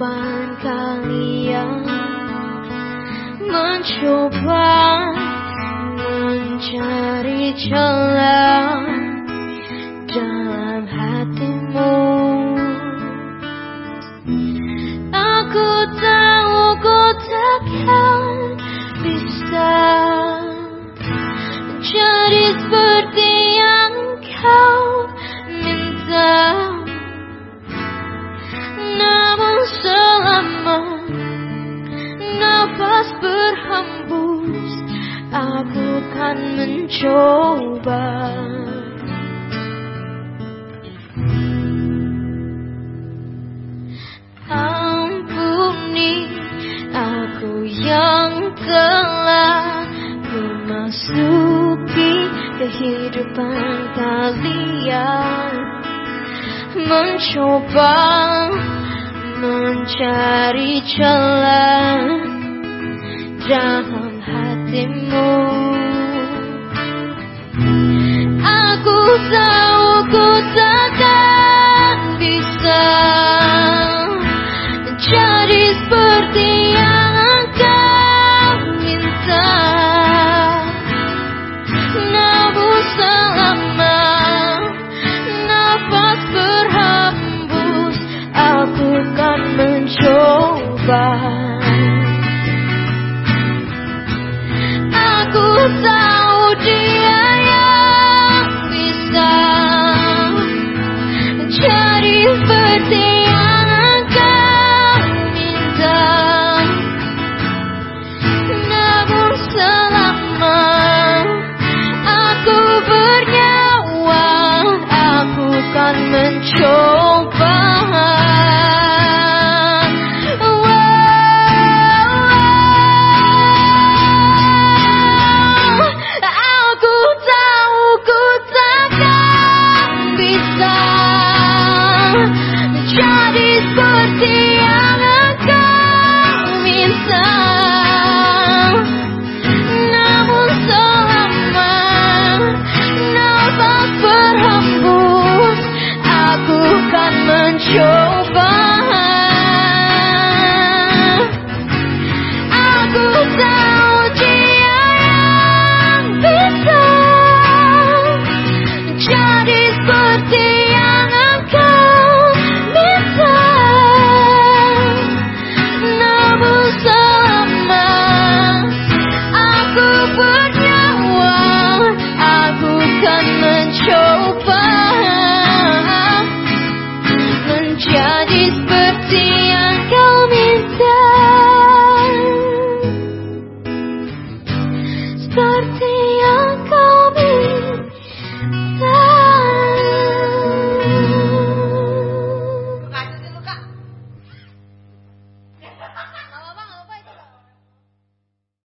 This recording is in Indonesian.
kapan kalian. Mencoba mencari celah. Aku kan mencoba. Ampuni aku yang telah memasuki kehidupan kalian. Mencoba mencari celah dalam hatimu Aku but despertarte.